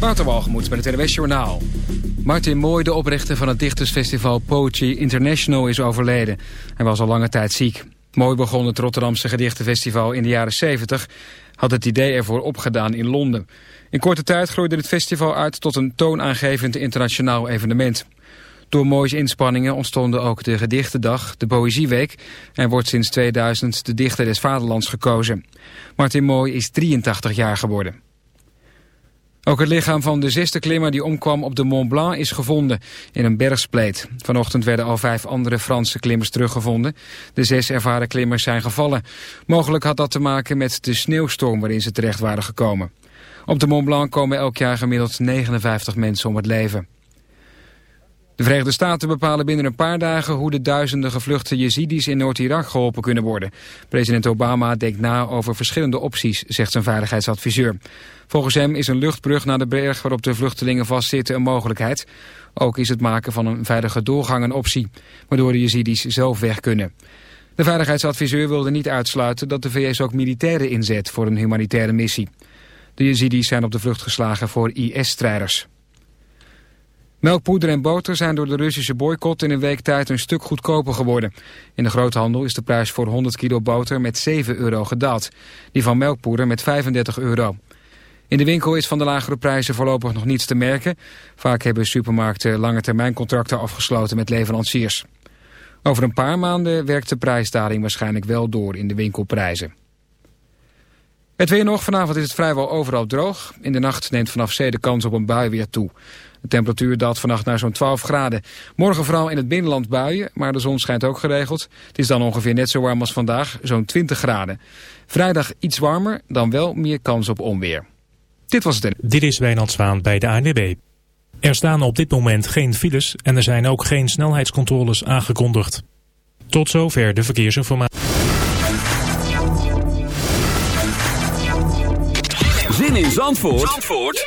Waterwalgemoed met het NWS Journaal. Martin Mooi, de oprichter van het dichtersfestival Poetry International, is overleden. Hij was al lange tijd ziek. Mooi begon het Rotterdamse gedichtenfestival in de jaren 70... had het idee ervoor opgedaan in Londen. In korte tijd groeide het festival uit tot een toonaangevend internationaal evenement. Door Moois inspanningen ontstonden ook de Gedichtendag, de Poëzieweek... en wordt sinds 2000 de Dichter des Vaderlands gekozen. Martin Mooi is 83 jaar geworden. Ook het lichaam van de zesde klimmer die omkwam op de Mont Blanc is gevonden in een bergspleet. Vanochtend werden al vijf andere Franse klimmers teruggevonden. De zes ervaren klimmers zijn gevallen. Mogelijk had dat te maken met de sneeuwstorm waarin ze terecht waren gekomen. Op de Mont Blanc komen elk jaar gemiddeld 59 mensen om het leven. De Verenigde Staten bepalen binnen een paar dagen hoe de duizenden gevluchte Jezidis in Noord-Irak geholpen kunnen worden. President Obama denkt na over verschillende opties, zegt zijn veiligheidsadviseur. Volgens hem is een luchtbrug naar de berg waarop de vluchtelingen vastzitten een mogelijkheid. Ook is het maken van een veilige doorgang een optie, waardoor de Jezidis zelf weg kunnen. De veiligheidsadviseur wilde niet uitsluiten dat de VS ook militairen inzet voor een humanitaire missie. De Jezidis zijn op de vlucht geslagen voor IS-strijders. Melkpoeder en boter zijn door de Russische boycott in een week tijd een stuk goedkoper geworden. In de groothandel is de prijs voor 100 kilo boter met 7 euro gedaald. Die van melkpoeder met 35 euro. In de winkel is van de lagere prijzen voorlopig nog niets te merken. Vaak hebben supermarkten lange termijn contracten afgesloten met leveranciers. Over een paar maanden werkt de prijsdaling waarschijnlijk wel door in de winkelprijzen. Het weer nog. Vanavond is het vrijwel overal droog. In de nacht neemt vanaf zee de kans op een bui weer toe. De temperatuur daalt vannacht naar zo'n 12 graden. Morgen vooral in het binnenland buien, maar de zon schijnt ook geregeld. Het is dan ongeveer net zo warm als vandaag, zo'n 20 graden. Vrijdag iets warmer, dan wel meer kans op onweer. Dit was het. Dit is Wijnand Zwaan bij de ANWB. Er staan op dit moment geen files en er zijn ook geen snelheidscontroles aangekondigd. Tot zover de verkeersinformatie. Zin in Zandvoort, Zandvoort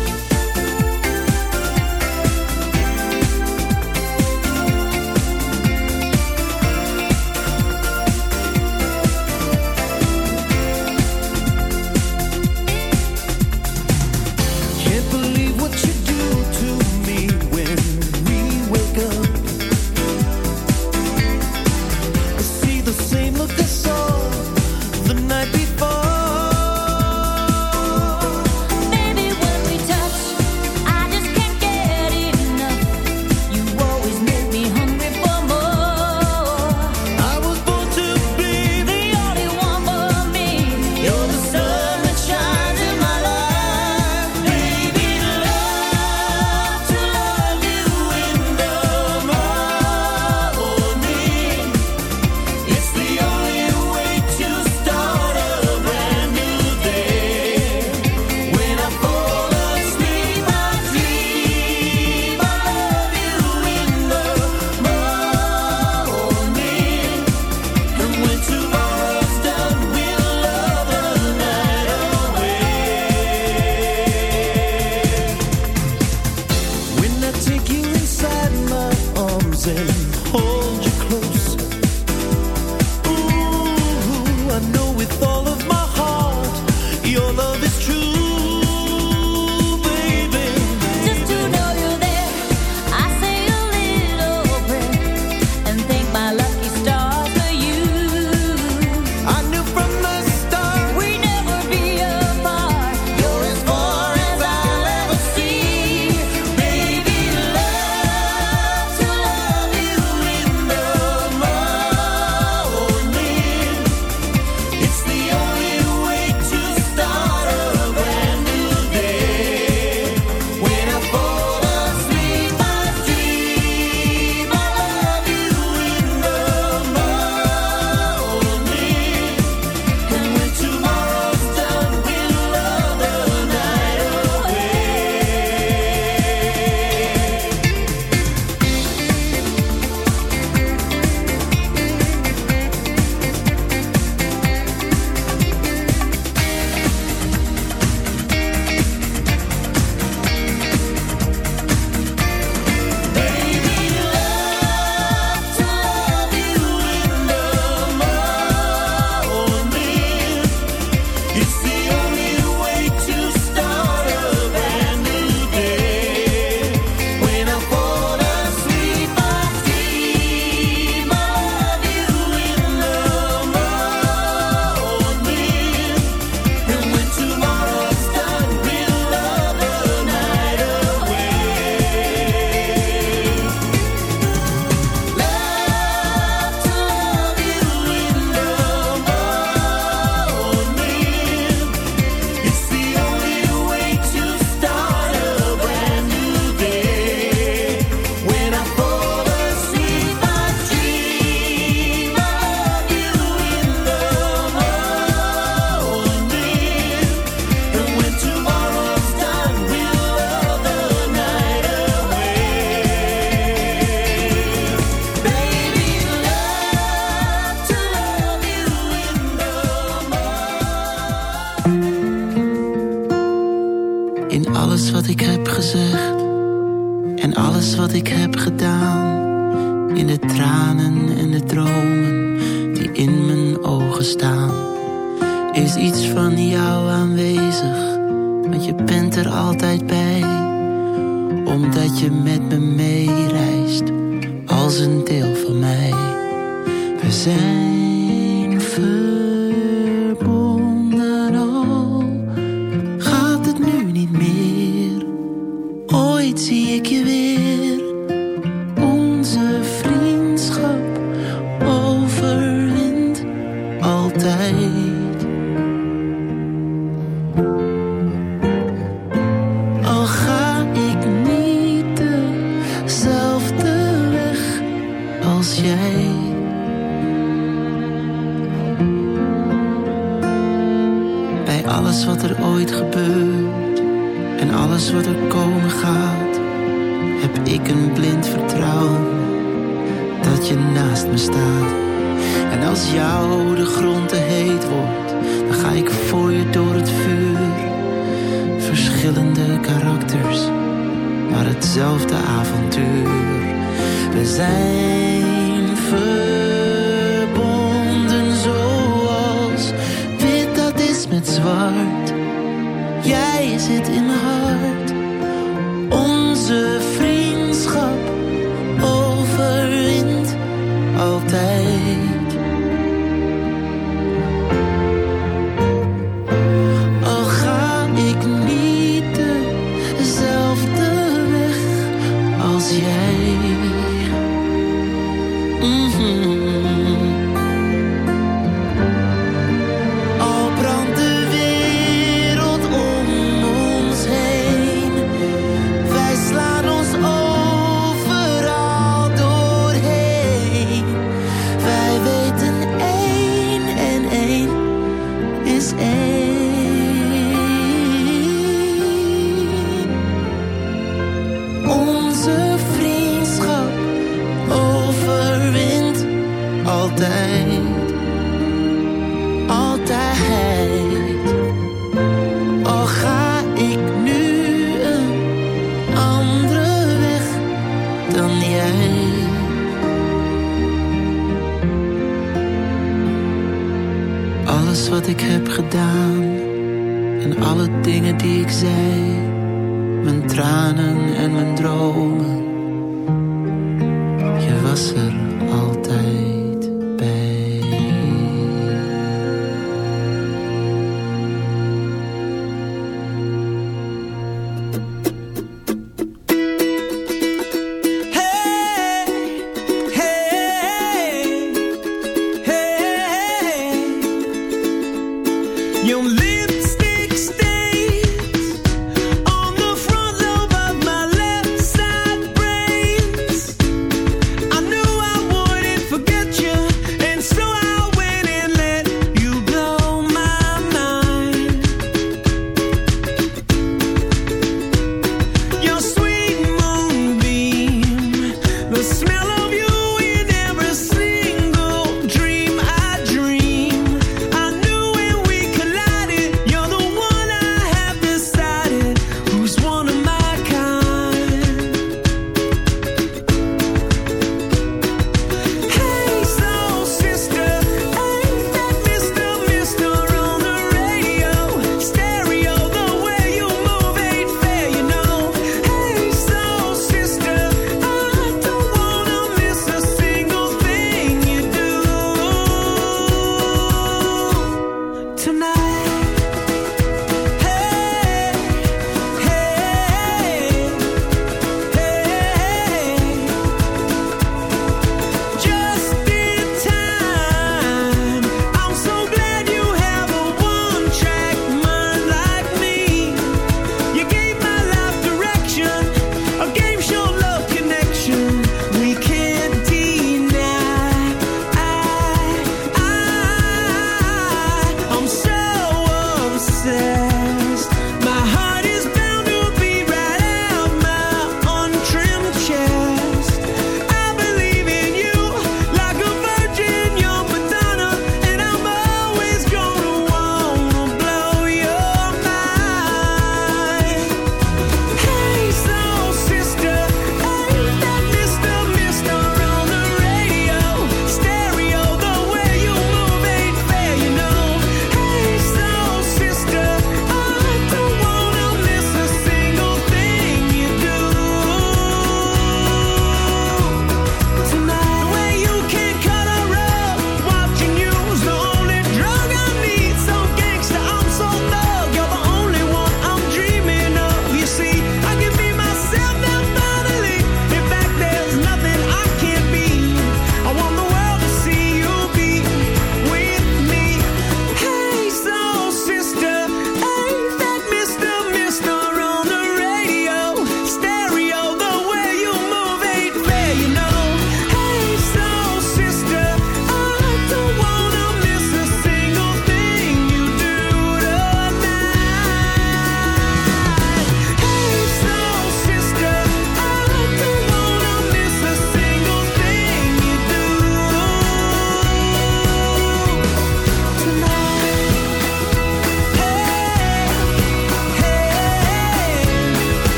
Zit in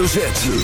hoofdletter.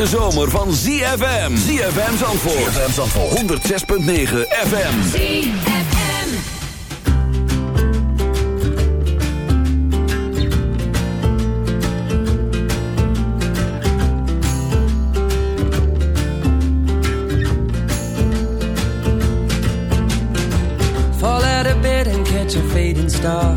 Hete zomer van ZFM. ZFM Zandvoort. ZFM Zandvoort. 106.9 FM. ZFM. Fall out of bed and catch a fading star.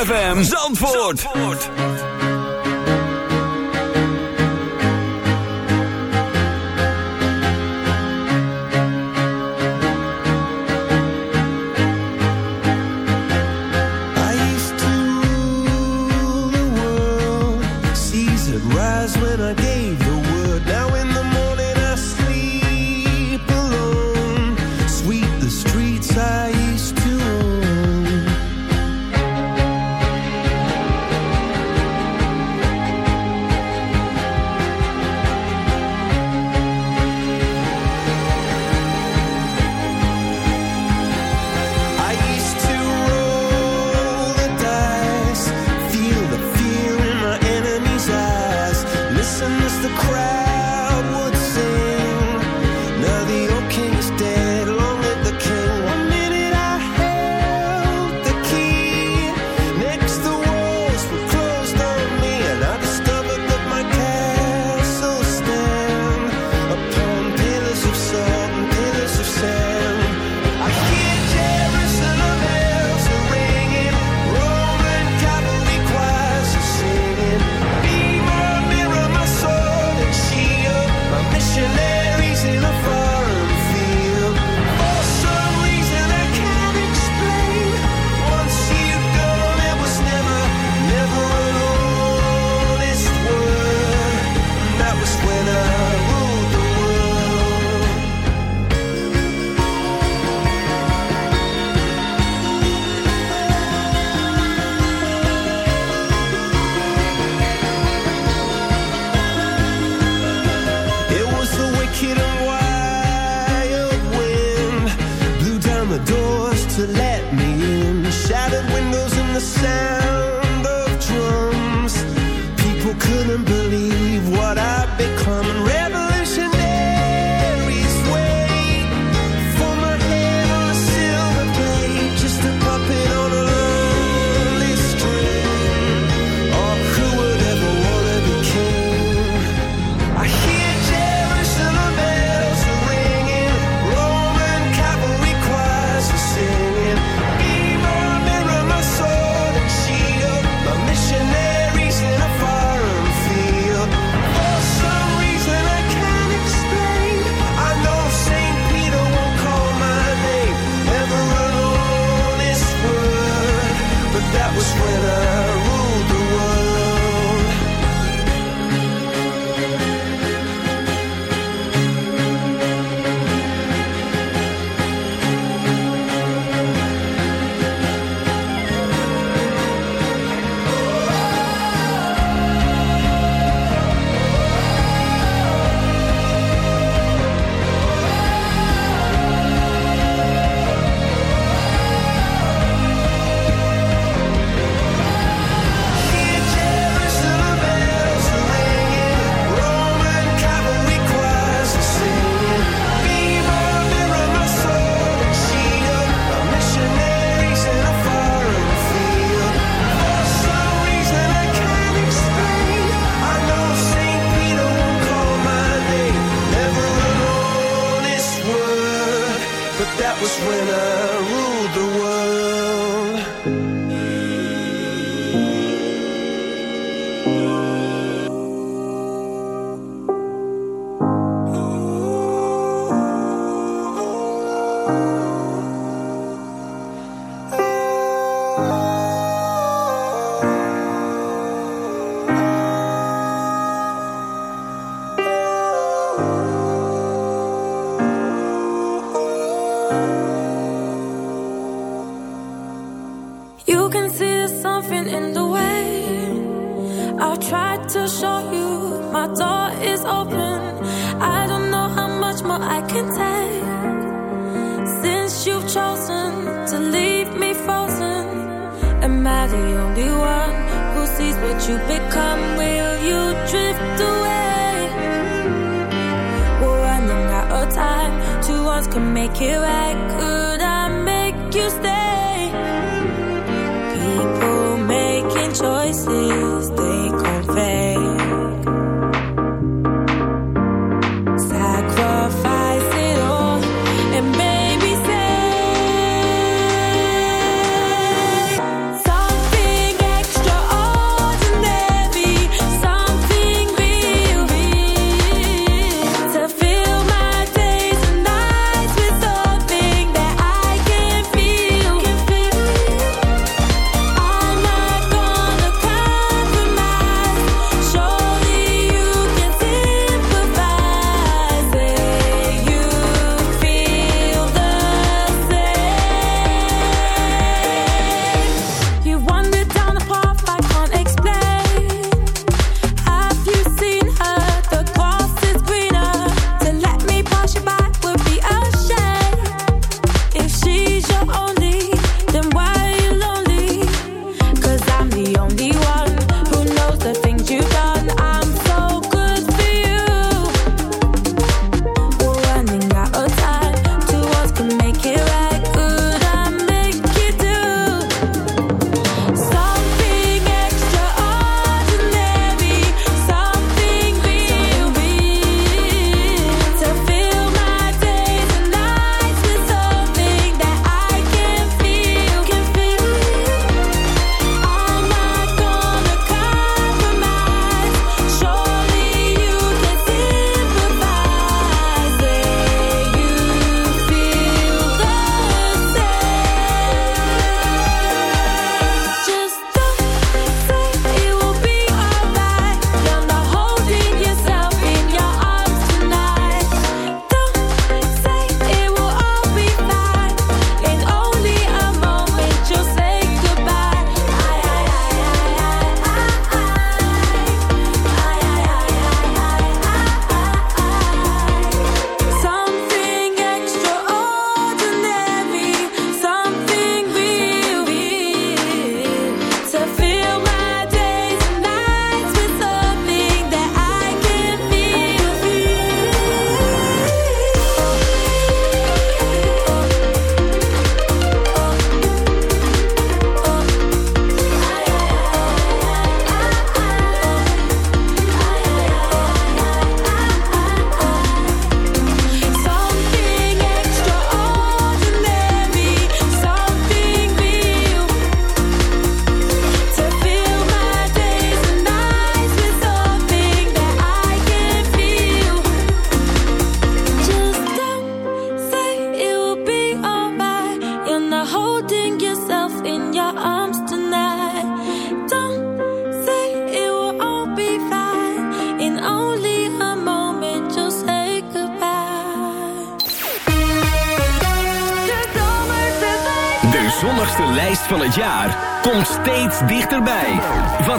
ZFM Zandvoort.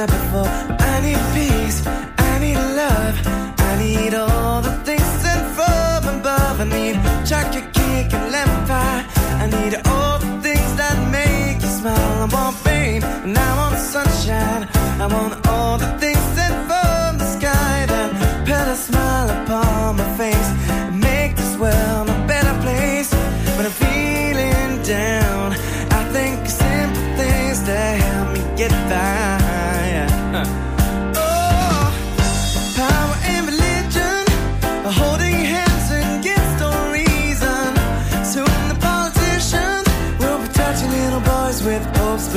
said before. I need peace, I need love, I need all the things sent from above. I need chocolate cake and lemon pie. I need all the things that make you smile. I want fame and I want sunshine. I want all the things sent from the sky that put a smile upon my face.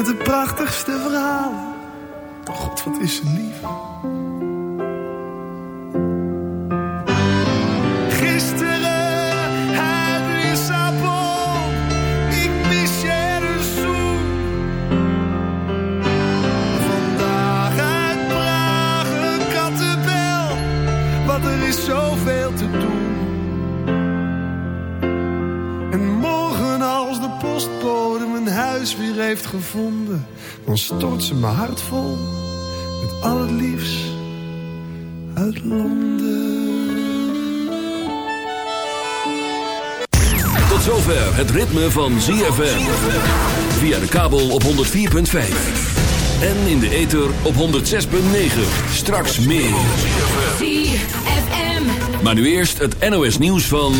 Met de prachtigste verhalen. Oh God, wat is ze lief. Gisteren uit Lissabon. Ik mis je zoen. Vandaag uit Praag een kattenbel. Want er is zoveel heeft gevonden, dan stort ze mijn hart vol met al het liefst uit Londen. Tot zover het ritme van ZFM. Via de kabel op 104.5. En in de ether op 106.9. Straks meer. ZFM. Maar nu eerst het NOS nieuws van...